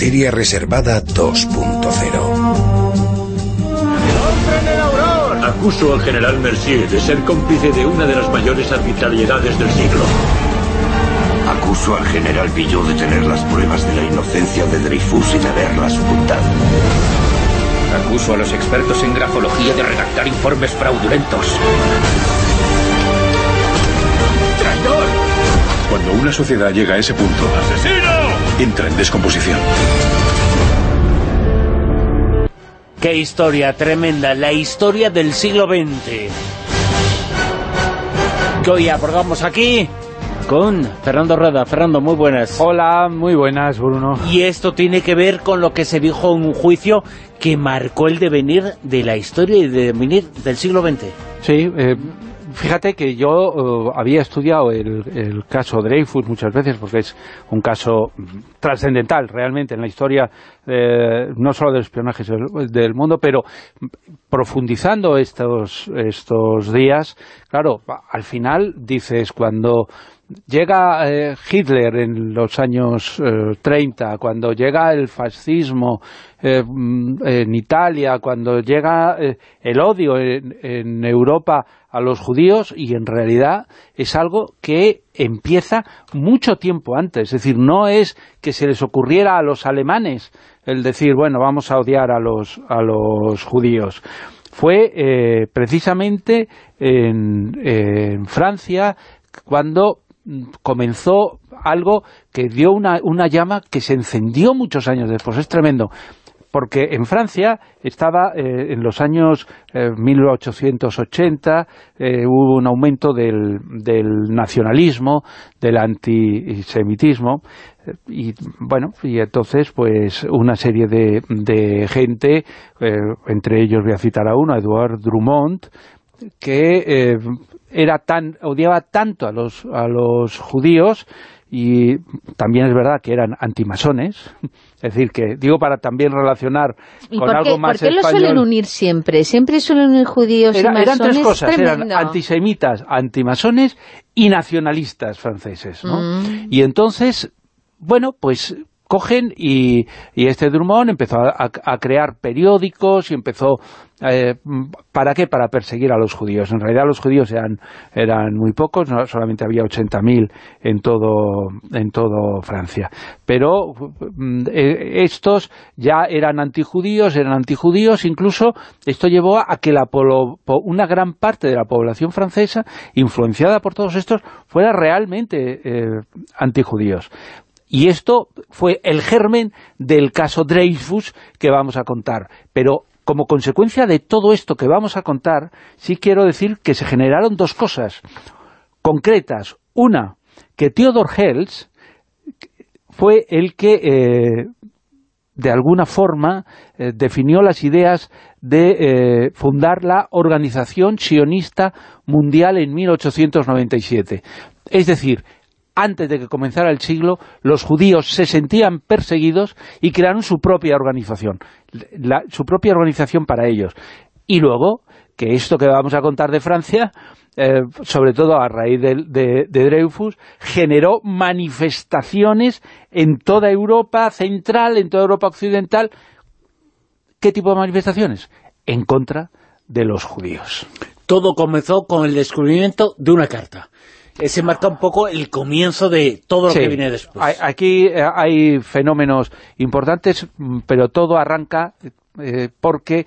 Materia Reservada 2.0 Acuso al general Mercier de ser cómplice de una de las mayores arbitrariedades del siglo. Acuso al general Villot de tener las pruebas de la inocencia de Dreyfus y de haberlas ocultado. Acuso a los expertos en grafología de redactar informes fraudulentos. ¡Traidor! Cuando una sociedad llega a ese punto, ¡Asesino! Entra en descomposición. Qué historia tremenda, la historia del siglo XX. Que hoy abordamos aquí con Fernando Rueda. Fernando, muy buenas. Hola, muy buenas, Bruno. Y esto tiene que ver con lo que se dijo en un juicio que marcó el devenir de la historia y el devenir del siglo XX. Sí, eh, fíjate que yo eh, había estudiado el, caso Dreyfus muchas veces porque es un caso trascendental realmente en la historia eh, no solo del espionaje del, del, mundo, pero profundizando estos, estos días, claro, al final dices cuando llega eh, Hitler en los años eh, 30, cuando llega el fascismo eh, en Italia, cuando llega eh, el odio en, en, Europa a los judíos, y en realidad es algo que empieza mucho tiempo antes. Es decir, no es que se les ocurriera a los alemanes el decir, bueno, vamos a odiar a los, a los judíos. Fue eh, precisamente en, en Francia cuando comenzó algo que dio una, una, llama que se encendió muchos años después. Es tremendo. Porque en Francia estaba eh, en los años eh, 1880, eh, hubo un aumento del, del nacionalismo, del antisemitismo, y bueno, y entonces pues una serie de, de gente, eh, entre ellos voy a citar a uno, Edouard Drummond, que eh, era tan odiaba tanto a los, a los judíos y también es verdad que eran antimasones, es decir, que digo para también relacionar con qué, algo más ¿Por qué español. lo suelen unir siempre? Siempre suelen unir judíos Era, y masones. Eran tres cosas, Tremendo. eran antisemitas, antimasones y nacionalistas franceses, ¿no? Mm. Y entonces, bueno, pues cogen y, este Drummond empezó a, crear periódicos y empezó eh, ¿para qué? Para perseguir a los judíos. En realidad los judíos eran, eran muy pocos, no, solamente había 80.000 en todo, en todo Francia. Pero eh, estos ya eran antijudíos, eran antijudíos, incluso esto llevó a que la una gran parte de la población francesa, influenciada por todos estos, fuera realmente eh, antijudíos. Y esto fue el germen del caso Dreyfus que vamos a contar. Pero como consecuencia de todo esto que vamos a contar, sí quiero decir que se generaron dos cosas concretas. Una, que Theodor Hels fue el que, eh, de alguna forma, eh, definió las ideas de eh, fundar la Organización Sionista Mundial en 1897. Es decir, antes de que comenzara el siglo, los judíos se sentían perseguidos y crearon su propia organización, la, su propia organización para ellos. Y luego, que esto que vamos a contar de Francia, eh, sobre todo a raíz de, de, de, Dreyfus, generó manifestaciones en toda Europa central, en toda Europa occidental. ¿Qué tipo de manifestaciones? En contra de los judíos. Todo comenzó con el descubrimiento de una carta ese marca un poco el comienzo de todo lo sí. que viene después. Aquí hay fenómenos importantes, pero todo arranca eh, porque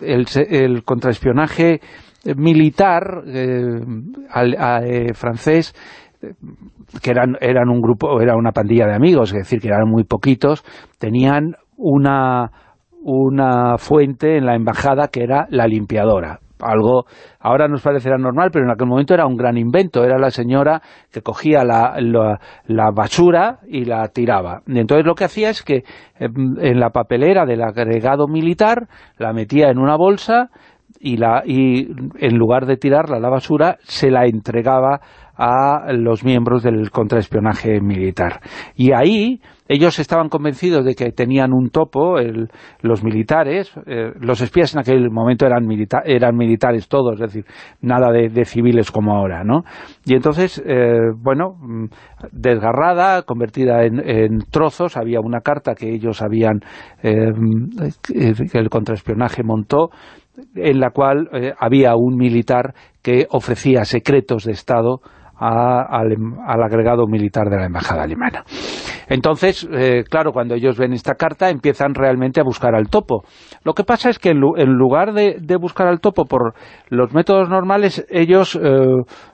el, el contraespionaje militar eh, al, a, eh, francés que eran, eran un grupo, era una pandilla de amigos, es decir, que eran muy poquitos, tenían una, una fuente en la embajada que era la limpiadora algo, ahora nos parecerá normal, pero en aquel momento era un gran invento, era la señora que cogía la, la, basura y la tiraba. Y entonces lo que hacía es que en la papelera del agregado militar la metía en una bolsa, y, la, y en lugar de tirarla a la basura, se la entregaba a los miembros del contraespionaje militar. Y ahí ellos estaban convencidos de que tenían un topo, los militares, eh, los espías en aquel momento eran, eran militares todos, es decir, nada de, civiles como ahora, ¿no? Y entonces, eh, bueno, mm, desgarrada, convertida en, trozos, había una carta que ellos habían, eh, que el contraespionaje montó, en la cual había un militar que ofrecía secretos de Estado al, agregado militar de la embajada alemana. Entonces, eh, claro, cuando ellos ven esta carta empiezan realmente a buscar al topo. Lo que pasa es que en, lugar de, buscar al topo por los métodos normales, ellos eh,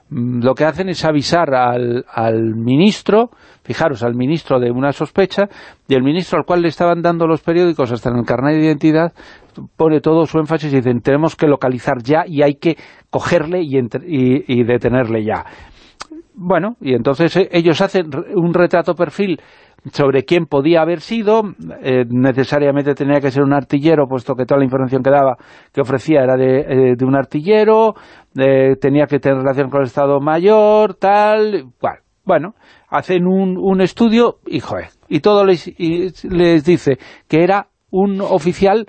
lo que hacen es avisar al, al, ministro, fijaros, al ministro de una sospecha, y el ministro al cual le estaban dando los periódicos hasta en el carnet de identidad, pone todo su énfasis y dicen, tenemos que localizar ya y hay que cogerle y detenerle ya. Bueno, y entonces eh, ellos hacen un retrato perfil sobre quién podía haber sido, eh, necesariamente tenía que ser un artillero, puesto que toda la información que daba, que ofrecía era de, eh, un artillero, tenía que tener relación con el Estado Mayor, tal, cual. Bueno, hacen un, un estudio y, joder, y todo les, les dice que era un oficial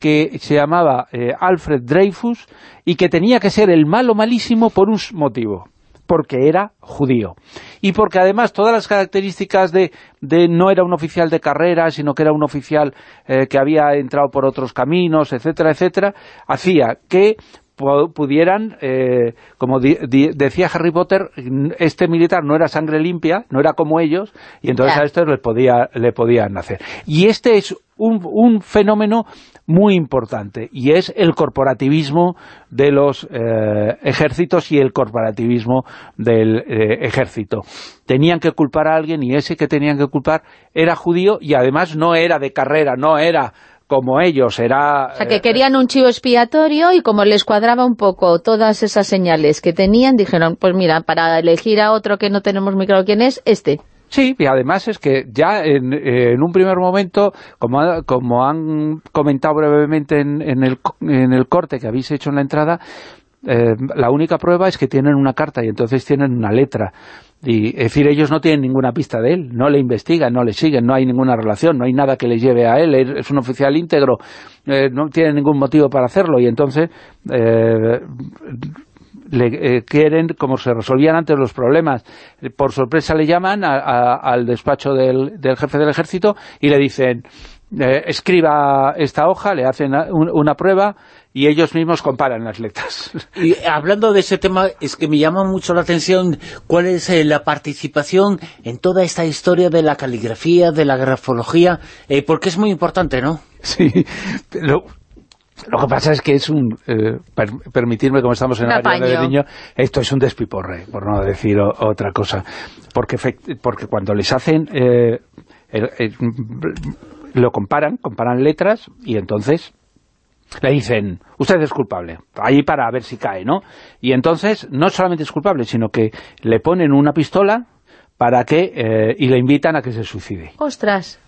que se llamaba Alfred Dreyfus y que tenía que ser el malo malísimo por un motivo porque era judío. Y porque además todas las características de, de no era un oficial de carrera, sino que era un oficial eh, que había entrado por otros caminos, etcétera, etcétera, hacía que pudieran, eh, como decía Harry Potter, este militar no era sangre limpia, no era como ellos, y entonces a estos les podía, le podían hacer. Y este es un, un fenómeno muy importante y es el corporativismo de los eh, ejércitos y el corporativismo del eh, ejército. Tenían que culpar a alguien y ese que tenían que culpar era judío y además no era de carrera, no era como ellos, era... O sea, que eh, querían un chivo expiatorio y como les cuadraba un poco todas esas señales que tenían, dijeron, pues mira, para elegir a otro que no tenemos muy claro quién es, este. Sí, y además es que ya en, en un primer momento, como, como han comentado brevemente en, en, el, en el corte que habéis hecho en la entrada, eh, la única prueba es que tienen una carta y entonces tienen una letra. Es decir, ellos no tienen ninguna pista de él, no le investigan, no le siguen, no hay ninguna relación, no hay nada que le lleve a él, es un oficial íntegro, eh, no tiene ningún motivo para hacerlo y entonces eh, le eh, quieren, como se resolvían antes los problemas, por sorpresa le llaman al despacho del, jefe del ejército y le dicen, escriba esta hoja, le hacen una prueba y ellos mismos comparan las letras. Y hablando de ese tema, es que me llama mucho la atención cuál es eh, la participación en toda esta historia de la caligrafía, de la grafología, porque es muy importante, ¿no? Sí, pero lo que pasa es que es un... Eh, permitirme, como estamos en el área de niño, esto es un despiporre, por no decir otra cosa. Porque, porque cuando les hacen... Eh, lo comparan, comparan letras, y entonces le dicen, usted es culpable, ahí para ver si cae, ¿no? Y entonces, no solamente es culpable, sino que le ponen una pistola para que eh, y le invitan a que se suicide. ¡Ostras!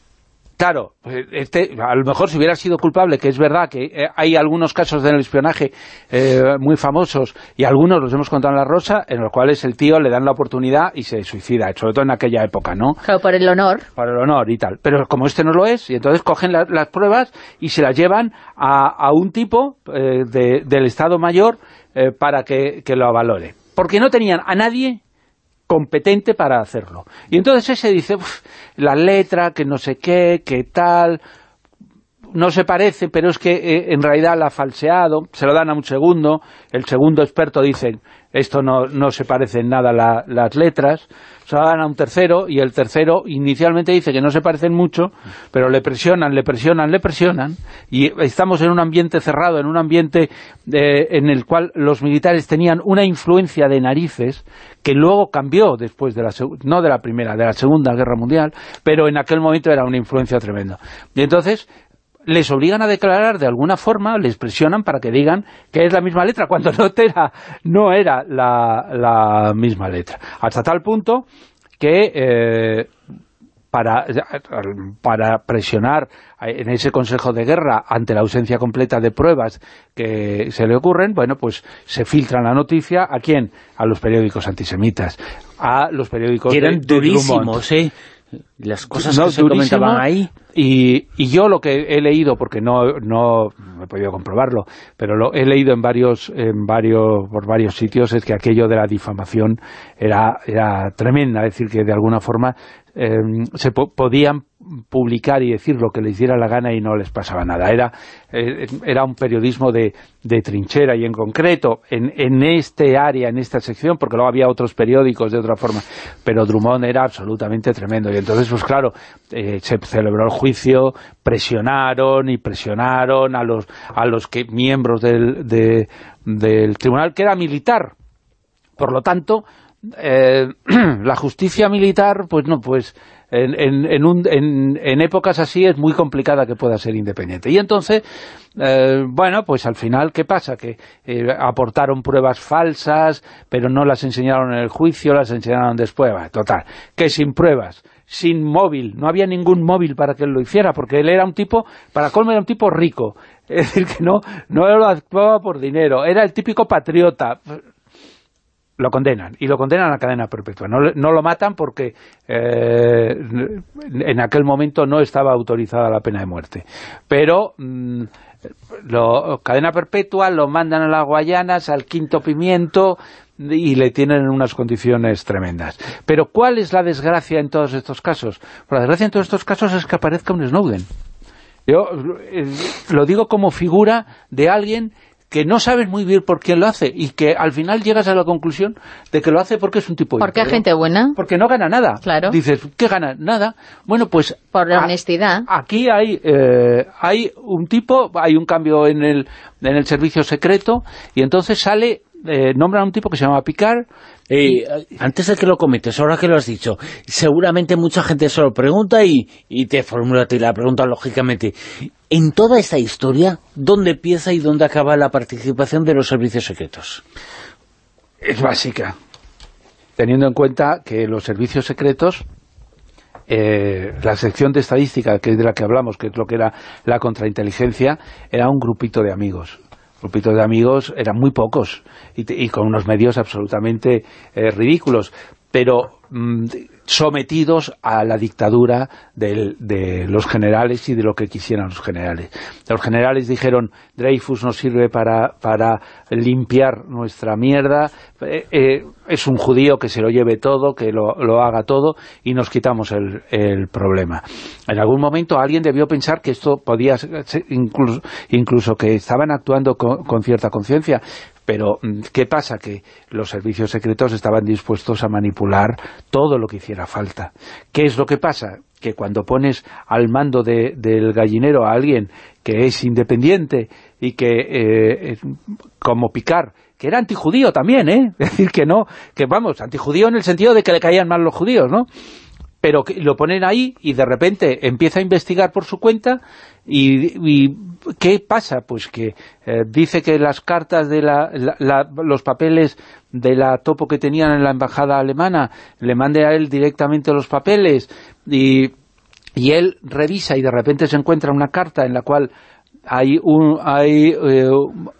Claro, pues, este, a lo mejor si hubiera sido culpable, que es verdad que eh, hay algunos casos de espionaje eh, muy famosos, y algunos los hemos contado en La Rosa, en los cuales el tío le dan la oportunidad y se suicida, sobre todo en aquella época, ¿no? Claro, por el honor. Por el honor y tal. Pero como este no lo es, y entonces cogen las pruebas y se las llevan a, un tipo eh, del Estado Mayor para que, que lo valore. Porque no tenían a nadie competente para hacerlo. Y entonces ese dice, la letra, que no sé qué, que tal, no se parece, pero es que eh, en realidad la ha falseado, se lo dan a un segundo, el segundo experto dice, esto no, no se parece en nada las letras, se lo dan a un tercero, y el tercero inicialmente dice que no se parecen mucho, pero le presionan, le presionan, le presionan, y estamos en un ambiente cerrado, en un ambiente eh, en el cual los militares tenían una influencia de narices, que luego cambió después de la, no de la primera, de la segunda guerra mundial, pero en aquel momento era una influencia tremenda. Y entonces les obligan a declarar de alguna forma, les presionan para que digan que es la misma letra, cuando no era, no era la, misma letra. Hasta tal punto que eh, para, para presionar en ese Consejo de Guerra ante la ausencia completa de pruebas que se le ocurren, bueno, pues se filtra la noticia, ¿a quién? A los periódicos antisemitas, a los periódicos que eran de, de durísimos, ¿eh? Las cosas no, que se comentaban ahí. Y, y, yo lo que he leído, porque no, no, he podido comprobarlo, pero lo he leído en varios, en varios, por varios sitios, es que aquello de la difamación era, era tremenda, es decir, que de alguna forma eh, se po podían publicar y decir lo que les diera la gana y no les pasaba nada. Era, eh, era un periodismo de, de, trinchera y en concreto en, en, este área, en esta sección, porque luego había otros periódicos de otra forma, pero Drummond era absolutamente tremendo. Y entonces, pues claro, eh, se celebró el juicio, presionaron y presionaron a los, a los que, miembros del, de, del tribunal, que era militar. Por lo tanto, eh, la justicia militar, pues no, pues en, en, un, en, épocas así es muy complicada que pueda ser independiente. Y entonces, eh, bueno, pues al final, ¿qué pasa? Que eh, aportaron pruebas falsas, pero no las enseñaron en el juicio, las enseñaron después. Total, que sin pruebas, sin móvil, no había ningún móvil para que él lo hiciera, porque él era un tipo, para colmo era un tipo rico, es decir, que no, no lo actuaba por dinero, era el típico patriota, lo condenan, y lo condenan a cadena perpetua. No, no lo matan porque eh, en aquel momento no estaba autorizada la pena de muerte. Pero mm, lo, cadena perpetua, lo mandan a las Guayanas, al quinto pimiento, y le tienen en unas condiciones tremendas. Pero ¿cuál es la desgracia en todos estos casos? Pues la desgracia en todos estos casos es que aparezca un Snowden. Yo eh, lo digo como figura de alguien que no sabes muy bien por qué lo hace y que al final llegas a la conclusión de que lo hace porque es un tipo... Porque gente buena. Porque no gana nada. Claro. Dices, ¿qué gana? Nada. Bueno, pues... Por la honestidad. aquí hay, eh, hay un tipo, hay un cambio en el, en el servicio secreto y entonces sale, eh, nombra a un tipo que se llama Picard eh, antes de que lo comentes, ahora que lo has dicho, seguramente mucha gente se lo pregunta y, y te formula la pregunta lógicamente. En toda esta historia, ¿dónde empieza y dónde acaba la participación de los servicios secretos? Es básica, teniendo en cuenta que los servicios secretos eh, la sección de estadística, que es de la que hablamos, que es lo que era la contrainteligencia, era un grupito de amigos grupitos de amigos eran muy pocos y, con unos medios absolutamente eh, ridículos, pero mm, sometidos a la dictadura de los generales y de lo que quisieran los generales. Los generales dijeron, Dreyfus nos sirve para, limpiar nuestra mierda, eh, eh, es un judío que se lo lleve todo, que lo, haga todo, y nos quitamos el, el, problema. En algún momento alguien debió pensar que esto podía ser, incluso, incluso que estaban actuando con, con cierta conciencia, pero, mm, ¿qué pasa? Que los servicios secretos estaban dispuestos a manipular todo lo que hiciera falta. ¿Qué es lo que pasa? Que cuando pones al mando de, del gallinero a alguien que es independiente y que, eh, como Picar, que era antijudío también, ¿eh? Es decir, que no, que vamos, antijudío en el sentido de que le caían mal los judíos, ¿no? Pero que lo ponen ahí y de repente empieza a investigar por su cuenta y, ¿qué pasa? Pues que eh, dice que las cartas de la, la, los papeles de la topo que tenían en la embajada alemana, le mande a él directamente los papeles y, y él revisa y de repente se encuentra una carta en la cual hay, un, hay eh,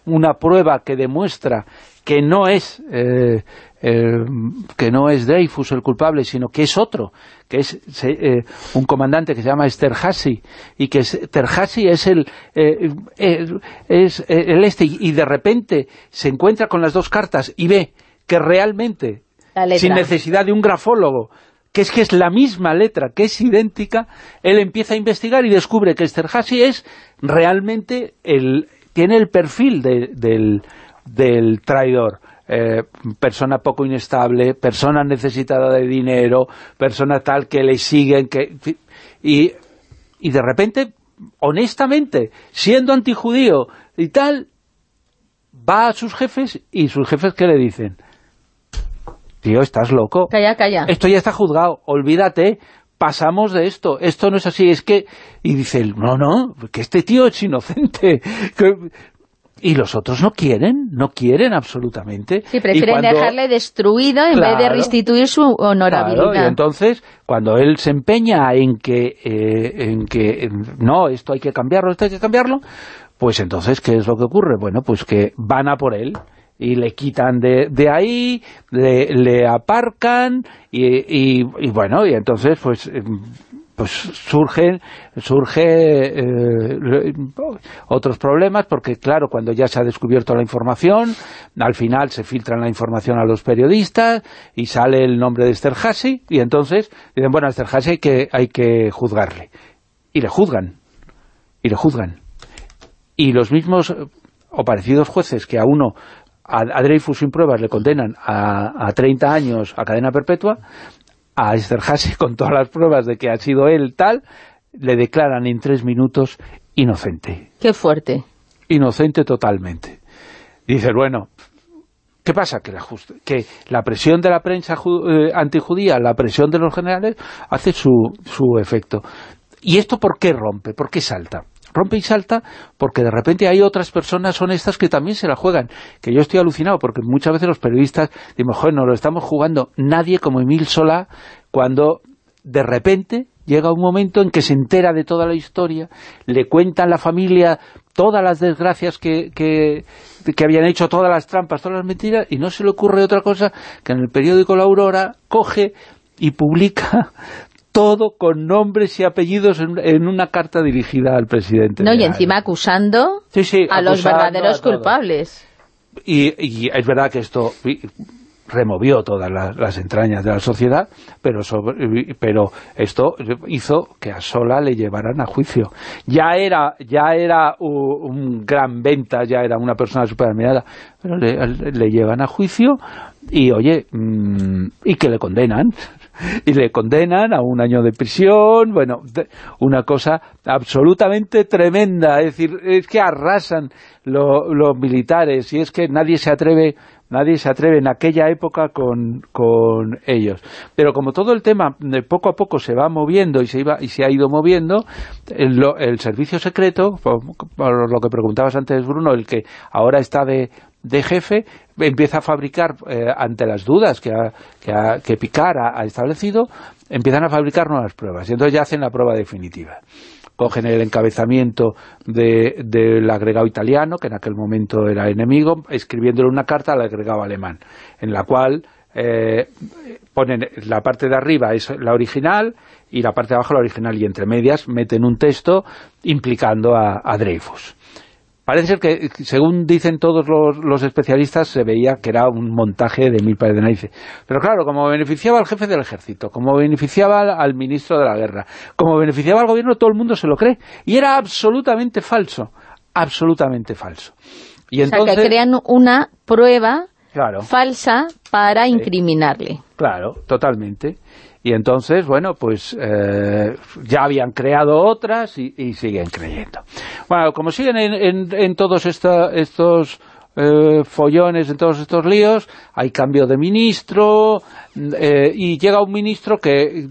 una prueba que demuestra que no es eh, eh, que no es Dreyfus el culpable, sino que es otro, que es eh, un comandante que se llama Esterhazy, y que Esterhazy es el, eh, es el este, y de repente se encuentra con las dos cartas y ve que realmente, sin necesidad de un grafólogo, que es que es la misma letra, que es idéntica, él empieza a investigar y descubre que Esterhazy es realmente el, tiene el perfil de, del, del traidor eh, persona poco inestable, persona necesitada de dinero, persona tal que le siguen, que y, y de repente, honestamente, siendo antijudío y tal, va a sus jefes y sus jefes ¿qué le dicen? Tío, estás loco. Calla, calla. Esto ya está juzgado, olvídate, pasamos de esto, esto no es así, es que... Y dice no, no, que este tío es inocente. y los otros no quieren, no quieren absolutamente. Sí, prefieren cuando- dejarle destruido en vez de restituir su honorabilidad. Claro, y entonces, cuando él se empeña en que, eh, en que no, esto hay que cambiarlo, esto hay que cambiarlo, pues entonces, ¿qué es lo que ocurre? Bueno, pues que van a por él y le quitan de, de ahí, le, le aparcan y, y- y bueno, y entonces pues... pues surgen surge eh, otros problemas porque claro cuando ya se ha descubierto la información al final se filtra la información a los periodistas y sale el nombre de Esterhazy y entonces dicen bueno a Esterhazy hay que hay que juzgarle y le juzgan y le juzgan. Y los mismos o parecidos jueces que a uno a, a Dreyfus sin pruebas le condenan a, a 30 años a cadena perpetua a Esterhazy con todas las pruebas de que ha sido él tal, le declaran en tres minutos inocente. Qué fuerte. Inocente totalmente. Y dices, bueno, ¿qué pasa? Que la, que la presión de la prensa eh, antijudía, la presión de los generales, hace su, su efecto. ¿Y esto por qué rompe? ¿Por qué salta? Rompe y salta porque de repente hay otras personas honestas que también se la juegan. Que yo estoy alucinado porque muchas veces los periodistas decimos, joder, no lo estamos jugando nadie como Emil Solá cuando de repente llega un momento en que se entera de toda la historia, le cuentan la familia todas las desgracias que, que, que habían hecho, todas las trampas, todas las mentiras, y no se le ocurre otra cosa que en el periódico La Aurora coge y publica todo con nombres y apellidos en, en una carta dirigida al presidente. No, y encima acusando Sí, sí, a los verdaderos a culpables. Y, y es verdad que esto removió todas las, las entrañas de la sociedad, pero, sobre- pero esto hizo que a Sola le llevaran a juicio. Ya era ya era un, gran venta, ya era una persona súper admirada, pero le, le llevan a juicio y, oye, mm, y que le condenan. Y le condenan a un año de prisión, bueno, una cosa absolutamente tremenda, es decir, es que arrasan lo- los militares y es que nadie se atreve nadie se atreve en aquella época con, con ellos. Pero como todo el tema de poco a poco se va moviendo y se iba y se ha ido moviendo, el, el servicio secreto, por lo que preguntabas antes Bruno, el que ahora está de, de jefe, empieza a fabricar, eh, ante las dudas que, ha- que, ha- que Picard ha, establecido, empiezan a fabricar nuevas pruebas y entonces ya hacen la prueba definitiva cogen el encabezamiento de- del agregado italiano, que en aquel momento era enemigo, escribiéndole una carta al agregado alemán, en la cual eh, ponen la parte de arriba es la original y la parte de abajo la original, y entre medias meten un texto implicando a, a Dreyfus. Parece ser que, según dicen todos los, los especialistas, se veía que era un montaje de mil pares de narices. Pero claro, como beneficiaba al jefe del ejército, como beneficiaba al, al ministro de la guerra, como beneficiaba al gobierno, todo el mundo se lo cree. Y era absolutamente falso, absolutamente falso. Y O sea, entonces, que crean una prueba claro, falsa para incriminarle. Claro, totalmente. Y entonces, bueno, pues eh, ya habían creado otras y, y siguen creyendo. Bueno, como siguen en, en- en todos esta- estos eh, follones, en todos estos líos, hay cambio de ministro eh, y llega un ministro que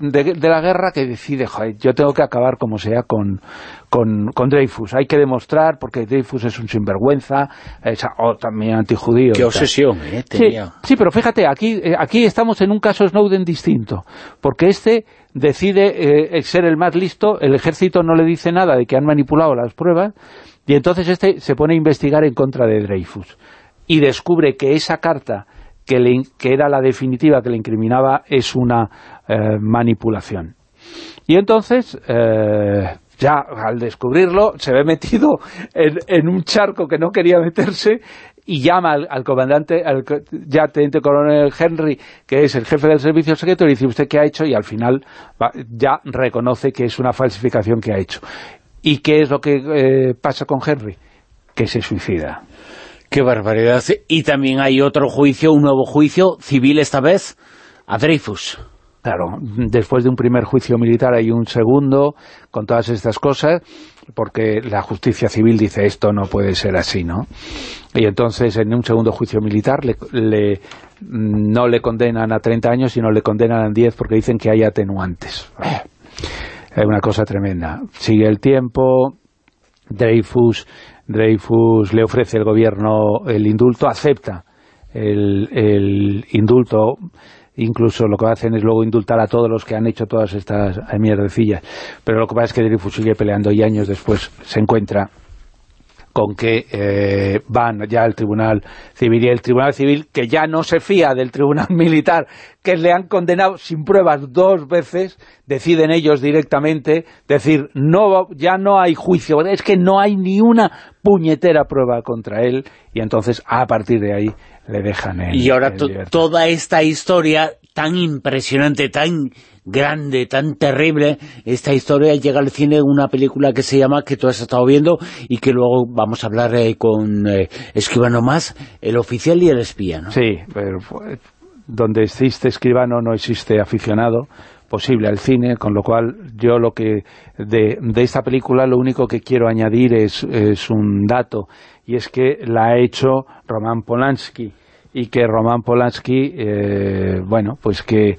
de, de la guerra que decide, "Joder, yo tengo que acabar como sea con, con, con Dreyfus. Hay que demostrar, porque Dreyfus es un sinvergüenza, es, o también antijudío. Qué tal". obsesión, ¿eh? Tenía. sí, pero fíjate, aquí, eh, aquí estamos en un caso Snowden distinto, porque este decide eh, ser el más listo, el ejército no le dice nada de que han manipulado las pruebas, y entonces este se pone a investigar en contra de Dreyfus, y descubre que esa carta, que, le que era la definitiva que le incriminaba, es una eh, manipulación. Y entonces, eh, ya al descubrirlo, se ve metido en, en un charco que no quería meterse y llama al, comandante, al ya teniente coronel Henry, que es el jefe del servicio secreto, y dice, ¿usted qué ha hecho? Y al final va- ya reconoce que es una falsificación que ha hecho. ¿Y qué es lo que eh, pasa con Henry? Que se suicida. Qué barbaridad. Y también hay otro juicio, un nuevo juicio civil esta vez, a Dreyfus. Claro, después de un primer juicio militar hay un segundo con todas estas cosas, porque la justicia civil dice esto no puede ser así, ¿no? Y entonces en un segundo juicio militar le, le- no le condenan a 30 años, sino le condenan a 10 porque dicen que hay atenuantes. Es una cosa tremenda. Sigue el tiempo, Dreyfus Dreyfus le ofrece el gobierno el indulto, acepta el, indulto incluso lo que hacen es luego indultar a todos los que han hecho todas estas mierdecillas. Pero lo que pasa es que Dreyfus sigue peleando y años después se encuentra con que eh, van ya al Tribunal Civil. Y el Tribunal Civil, que ya no se fía del Tribunal Militar, que le han condenado sin pruebas dos veces, deciden ellos directamente decir, no ya no hay juicio, es que no hay ni una puñetera prueba contra él, y entonces a partir de ahí le dejan en Y ahora en toda esta historia tan impresionante, tan grande, tan terrible, esta historia llega al cine una película que se llama, que tú has estado viendo, y que luego vamos a hablar eh, con eh, Escribano más, El oficial y el espía, ¿no? Sí, pero donde existe escribano no existe aficionado posible al cine, con lo cual yo lo que de, de esta película lo único que quiero añadir es, es un dato, y es que la ha hecho Roman Polanski, y que Roman Polanski, eh, bueno, pues que,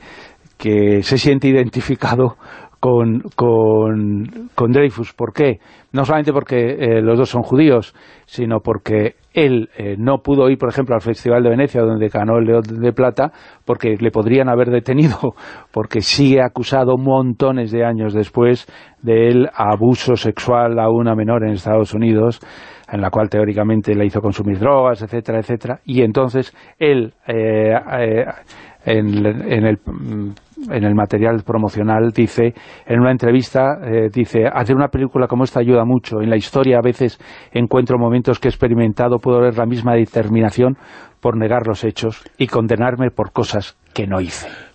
que se siente identificado con, con, con Dreyfus. ¿Por qué? No solamente porque eh, los dos son judíos, sino porque él eh, no pudo ir, por ejemplo, al Festival de Venecia, donde ganó el León de Plata, porque le podrían haber detenido, porque sigue acusado montones de años después del abuso sexual a una menor en Estados Unidos, en la cual teóricamente le hizo consumir drogas, etcétera, etcétera, y entonces él eh, eh, en, en el, en el material promocional dice, en una entrevista, eh, dice, hacer una película como esta ayuda mucho, en la historia a veces encuentro momentos que he experimentado, puedo ver la misma determinación por negar los hechos y condenarme por cosas que no hice.